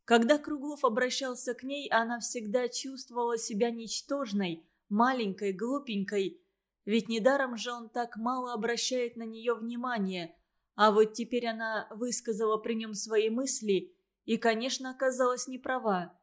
Когда Круглов обращался к ней, она всегда чувствовала себя ничтожной, маленькой, глупенькой. Ведь недаром же он так мало обращает на нее внимания. А вот теперь она высказала при нем свои мысли и, конечно, оказалась неправа.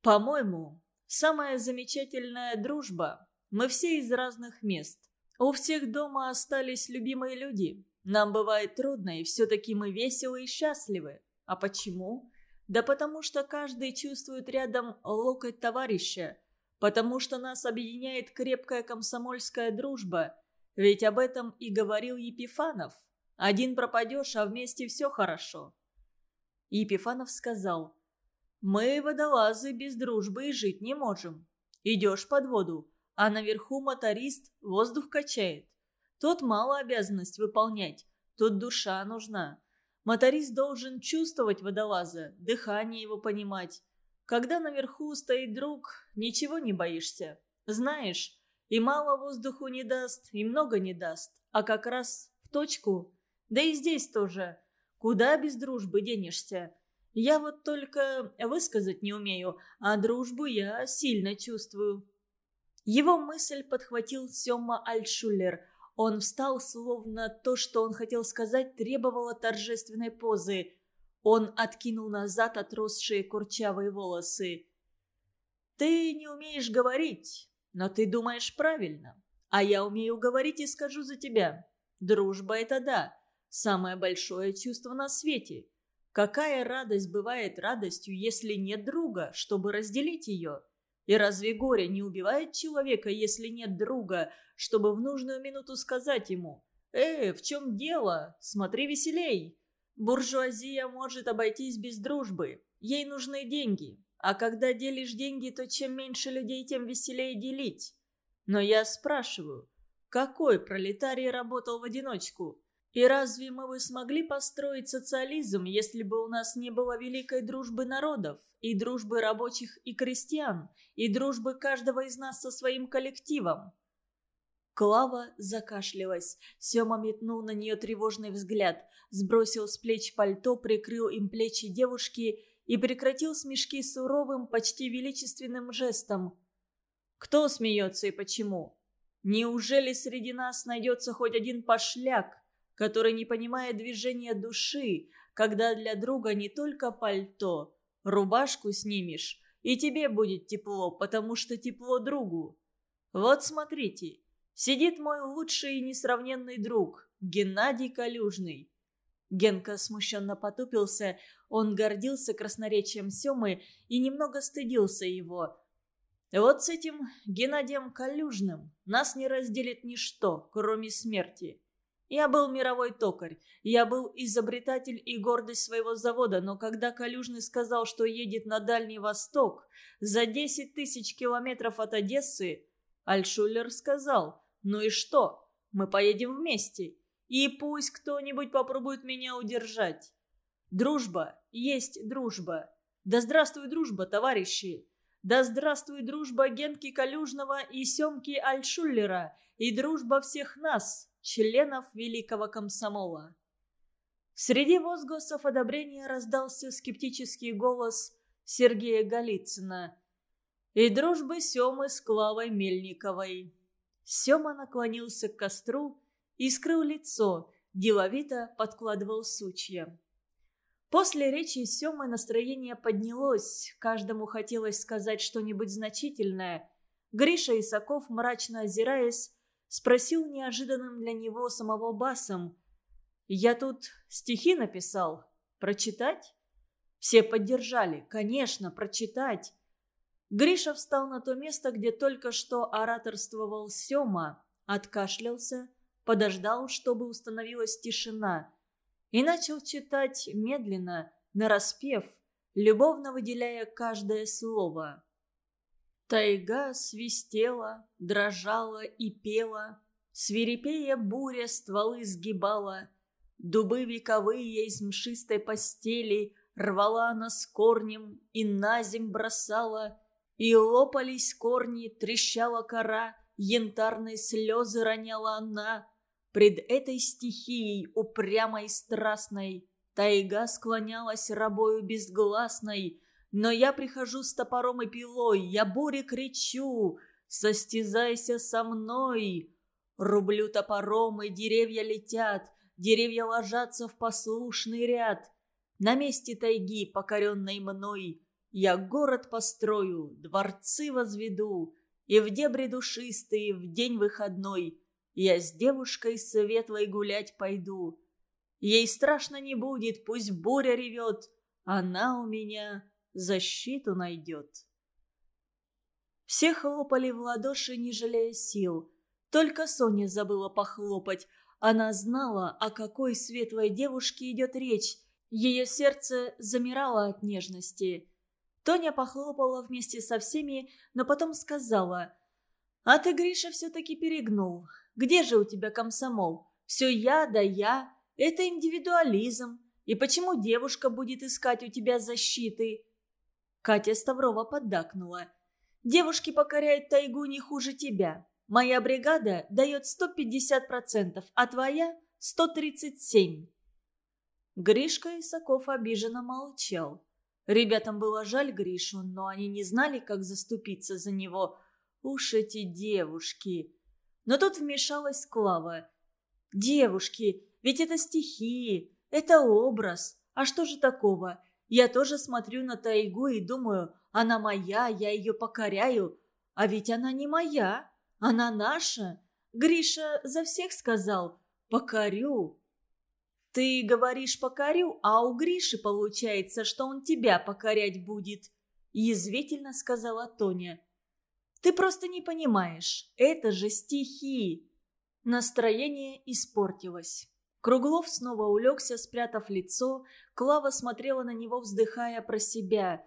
По-моему, самая замечательная дружба. Мы все из разных мест. У всех дома остались любимые люди. Нам бывает трудно, и все-таки мы веселы и счастливы. А почему? Да потому что каждый чувствует рядом локоть товарища. Потому что нас объединяет крепкая комсомольская дружба. Ведь об этом и говорил Епифанов. Один пропадешь, а вместе все хорошо. Епифанов сказал – мы, водолазы, без дружбы и жить не можем. Идешь под воду, а наверху моторист воздух качает. Тот мало обязанность выполнять, тут душа нужна. Моторист должен чувствовать водолаза, дыхание его понимать. Когда наверху стоит друг, ничего не боишься. Знаешь, и мало воздуху не даст, и много не даст, а как раз в точку. Да и здесь тоже. Куда без дружбы денешься? Я вот только высказать не умею, а дружбу я сильно чувствую». Его мысль подхватил Сёма Альтшулер. Он встал, словно то, что он хотел сказать, требовало торжественной позы. Он откинул назад отросшие курчавые волосы. «Ты не умеешь говорить, но ты думаешь правильно. А я умею говорить и скажу за тебя. Дружба — это да, самое большое чувство на свете. Какая радость бывает радостью, если нет друга, чтобы разделить ее? И разве горе не убивает человека, если нет друга, чтобы в нужную минуту сказать ему «Эй, в чем дело? Смотри веселей!» Буржуазия может обойтись без дружбы. Ей нужны деньги. А когда делишь деньги, то чем меньше людей, тем веселее делить. Но я спрашиваю, какой пролетарий работал в одиночку? И разве мы бы смогли построить социализм, если бы у нас не было великой дружбы народов, и дружбы рабочих и крестьян, и дружбы каждого из нас со своим коллективом?» Клава закашлялась. Сема метнул на нее тревожный взгляд, сбросил с плеч пальто, прикрыл им плечи девушки и прекратил смешки суровым, почти величественным жестом. «Кто смеется и почему? Неужели среди нас найдется хоть один пошляк, который не понимает движения души, когда для друга не только пальто, рубашку снимешь, и тебе будет тепло, потому что тепло другу. Вот смотрите, сидит мой лучший и несравненный друг, Геннадий Калюжный. Генка смущенно потупился, он гордился красноречием Семы и немного стыдился его. Вот с этим Геннадием Калюжным нас не разделит ничто, кроме смерти. Я был мировой токарь, я был изобретатель и гордость своего завода, но когда Калюжный сказал, что едет на Дальний Восток, за 10 тысяч километров от Одессы, Альшулер сказал, ну и что, мы поедем вместе, и пусть кто-нибудь попробует меня удержать. Дружба есть дружба. Да здравствуй дружба, товарищи! Да здравствуй дружба Генки Калюжного и Семки Альшуллера, и дружба всех нас!» Членов Великого комсомола. Среди возгласов одобрения раздался скептический голос Сергея Голицына и дружбы Семы с Клавой Мельниковой. Сема наклонился к костру и скрыл лицо, деловито подкладывал сучья. После речи Семы настроение поднялось, каждому хотелось сказать что-нибудь значительное. Гриша Исаков, мрачно озираясь, Спросил неожиданным для него самого басом. «Я тут стихи написал. Прочитать?» Все поддержали. «Конечно, прочитать». Гриша встал на то место, где только что ораторствовал Сема, откашлялся, подождал, чтобы установилась тишина, и начал читать медленно, нараспев, любовно выделяя каждое слово. Тайга свистела, дрожала и пела, свирепея буря стволы сгибала, дубы вековые из мшистой постели рвала она с корнем и на земь бросала, и лопались корни, трещала кора, янтарные слезы роняла она. Пред этой стихией упрямой и страстной Тайга склонялась рабою безгласной, но я прихожу с топором и пилой, я буре кричу, состязайся со мной. Рублю топором, и деревья летят, деревья ложатся в послушный ряд. На месте тайги, покоренной мной, я город построю, дворцы возведу, и в дебри душистые, в день выходной, я с девушкой светлой гулять пойду. Ей страшно не будет, пусть буря ревет. Она у меня защиту найдет. Все хлопали в ладоши, не жалея сил. Только Соня забыла похлопать. Она знала, о какой светлой девушке идет речь. Ее сердце замирало от нежности. Тоня похлопала вместе со всеми, но потом сказала. «А ты, Гриша, все-таки перегнул. Где же у тебя комсомол? Все я да я. Это индивидуализм. И почему девушка будет искать у тебя защиты?» Катя Ставрова поддакнула. «Девушки покоряют тайгу не хуже тебя. Моя бригада дает 150%, а твоя – 137%. Гришка Исаков обиженно молчал. Ребятам было жаль Гришу, но они не знали, как заступиться за него. Уж эти девушки. Но тут вмешалась Клава. «Девушки, ведь это стихи, это образ. А что же такого? Я тоже смотрю на тайгу и думаю, она моя, я ее покоряю. А ведь она не моя, она наша. Гриша за всех сказал «покорю». Ты говоришь «покорю», а у Гриши получается, что он тебя покорять будет, язвительно сказала Тоня. Ты просто не понимаешь, это же стихи. Настроение испортилось. Круглов снова улегся, спрятав лицо. Клава смотрела на него, вздыхая про себя.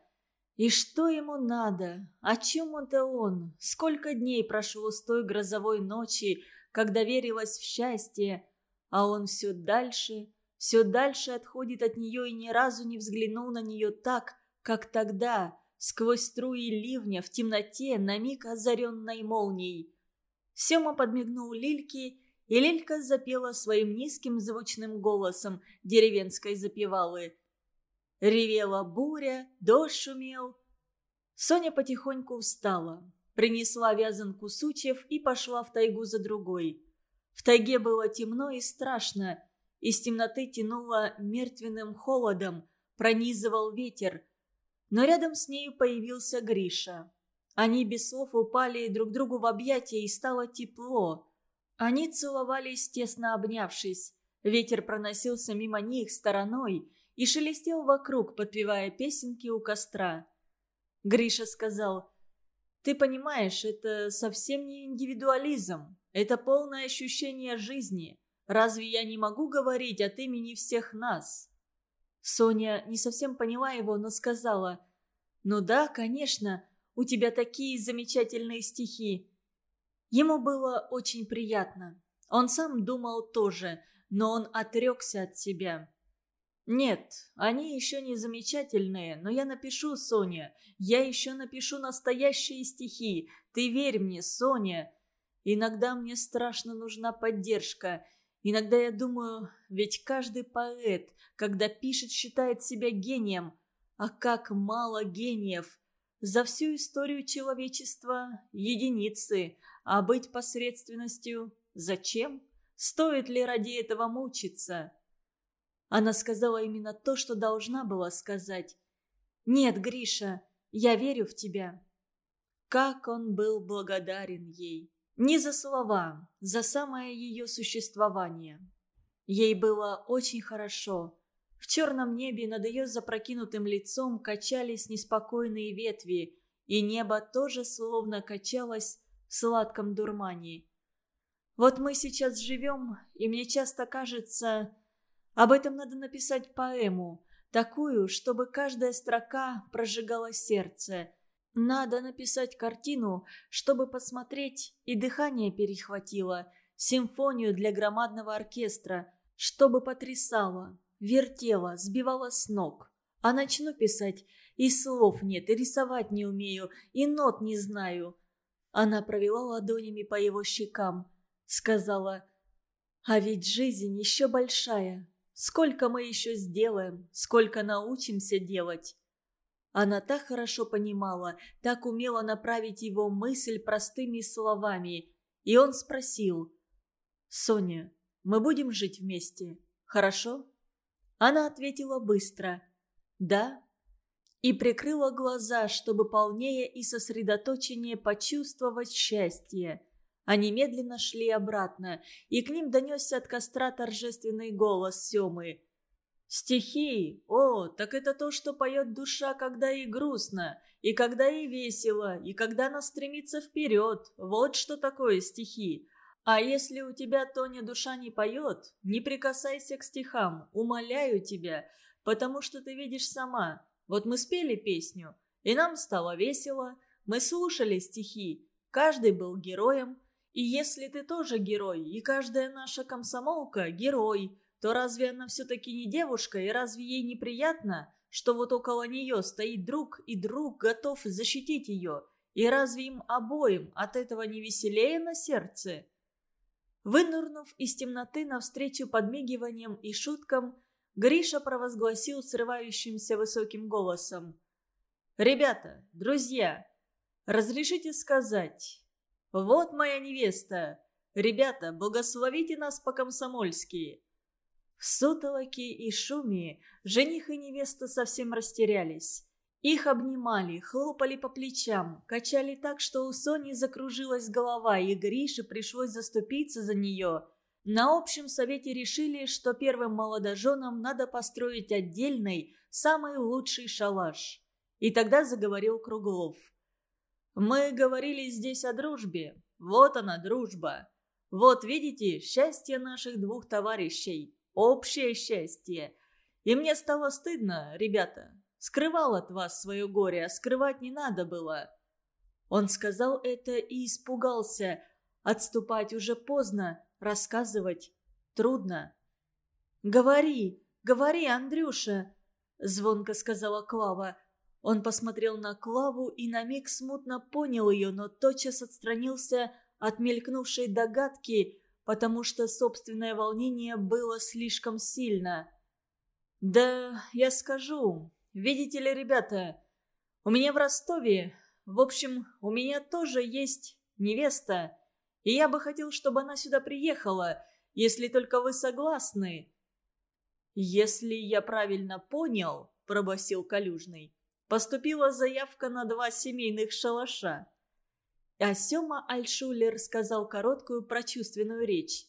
И что ему надо? О чем это он? Сколько дней прошло с той грозовой ночи, когда верилась в счастье, а он все дальше, все дальше отходит от нее и ни разу не взглянул на нее так, как тогда, сквозь струи ливня в темноте, на миг озаренной молнией. Сема подмигнул Лильке и Лилька запела своим низким звучным голосом деревенской запевалы. Ревела буря, дождь шумел. Соня потихоньку устала, принесла вязанку сучьев и пошла в тайгу за другой. В тайге было темно и страшно. Из темноты тянуло мертвенным холодом, пронизывал ветер. Но рядом с нею появился Гриша. Они без слов упали друг другу в объятия, и стало тепло. Они целовались, тесно обнявшись. Ветер проносился мимо них стороной и шелестел вокруг, подпевая песенки у костра. Гриша сказал, «Ты понимаешь, это совсем не индивидуализм. Это полное ощущение жизни. Разве я не могу говорить от имени всех нас?» Соня не совсем поняла его, но сказала, «Ну да, конечно, у тебя такие замечательные стихи. Ему было очень приятно. Он сам думал тоже, но он отрекся от себя. «Нет, они еще не замечательные, но я напишу, Соня. Я еще напишу настоящие стихи. Ты верь мне, Соня. Иногда мне страшно нужна поддержка. Иногда я думаю, ведь каждый поэт, когда пишет, считает себя гением. А как мало гениев. За всю историю человечества единицы – а быть посредственностью зачем? Стоит ли ради этого мучиться? Она сказала именно то, что должна была сказать. «Нет, Гриша, я верю в тебя». Как он был благодарен ей. Не за слова, за самое ее существование. Ей было очень хорошо. В черном небе над ее запрокинутым лицом качались неспокойные ветви, и небо тоже словно качалось сладком дурмане. Вот мы сейчас живем, и мне часто кажется, об этом надо написать поэму, такую, чтобы каждая строка прожигала сердце. Надо написать картину, чтобы посмотреть, и дыхание перехватило, симфонию для громадного оркестра, чтобы потрясало, вертело, сбивало с ног. А начну писать, и слов нет, и рисовать не умею, и нот не знаю. Она провела ладонями по его щекам, сказала, «А ведь жизнь еще большая. Сколько мы еще сделаем, сколько научимся делать». Она так хорошо понимала, так умела направить его мысль простыми словами. И он спросил, «Соня, мы будем жить вместе, хорошо?» Она ответила быстро, «Да, и прикрыла глаза, чтобы полнее и сосредоточеннее почувствовать счастье. Они медленно шли обратно, и к ним донесся от костра торжественный голос Семы. «Стихи! О, так это то, что поет душа, когда и грустно, и когда и весело, и когда она стремится вперед. Вот что такое стихи. А если у тебя, Тоня, душа не поет, не прикасайся к стихам, умоляю тебя, потому что ты видишь сама, вот мы спели песню, и нам стало весело, мы слушали стихи, каждый был героем. И если ты тоже герой, и каждая наша комсомолка – герой, то разве она все-таки не девушка, и разве ей неприятно, что вот около нее стоит друг, и друг готов защитить ее? И разве им обоим от этого не веселее на сердце? Вынырнув из темноты навстречу подмигиваниям и шуткам, Гриша провозгласил срывающимся высоким голосом. «Ребята, друзья, разрешите сказать, вот моя невеста. Ребята, благословите нас по-комсомольски». В сутолоке и шуме жених и невеста совсем растерялись. Их обнимали, хлопали по плечам, качали так, что у Сони закружилась голова, и Грише пришлось заступиться за нее – на общем совете решили, что первым молодоженам надо построить отдельный, самый лучший шалаш. И тогда заговорил Круглов. «Мы говорили здесь о дружбе. Вот она, дружба. Вот видите, счастье наших двух товарищей. Общее счастье. И мне стало стыдно, ребята. Скрывал от вас свое горе, а скрывать не надо было». Он сказал это и испугался. Отступать уже поздно рассказывать трудно. «Говори, говори, Андрюша!» – звонко сказала Клава. Он посмотрел на Клаву и на миг смутно понял ее, но тотчас отстранился от мелькнувшей догадки, потому что собственное волнение было слишком сильно. «Да, я скажу. Видите ли, ребята, у меня в Ростове, в общем, у меня тоже есть невеста. И я бы хотел, чтобы она сюда приехала, если только вы согласны». «Если я правильно понял», – пробасил Калюжный, – «поступила заявка на два семейных шалаша». А Сема Альшулер сказал короткую прочувственную речь.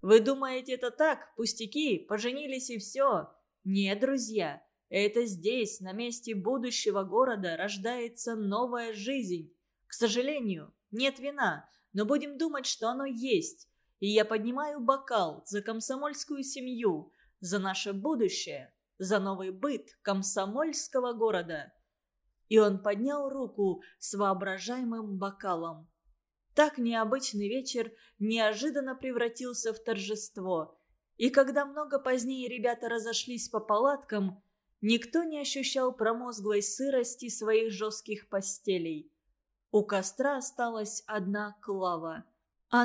«Вы думаете, это так? Пустяки? Поженились и все?» «Нет, друзья, это здесь, на месте будущего города, рождается новая жизнь. К сожалению, нет вина, но будем думать, что оно есть. И я поднимаю бокал за комсомольскую семью, за наше будущее, за новый быт комсомольского города. И он поднял руку с воображаемым бокалом. Так необычный вечер неожиданно превратился в торжество. И когда много позднее ребята разошлись по палаткам, никто не ощущал промозглой сырости своих жестких постелей. У костра осталась одна Клава.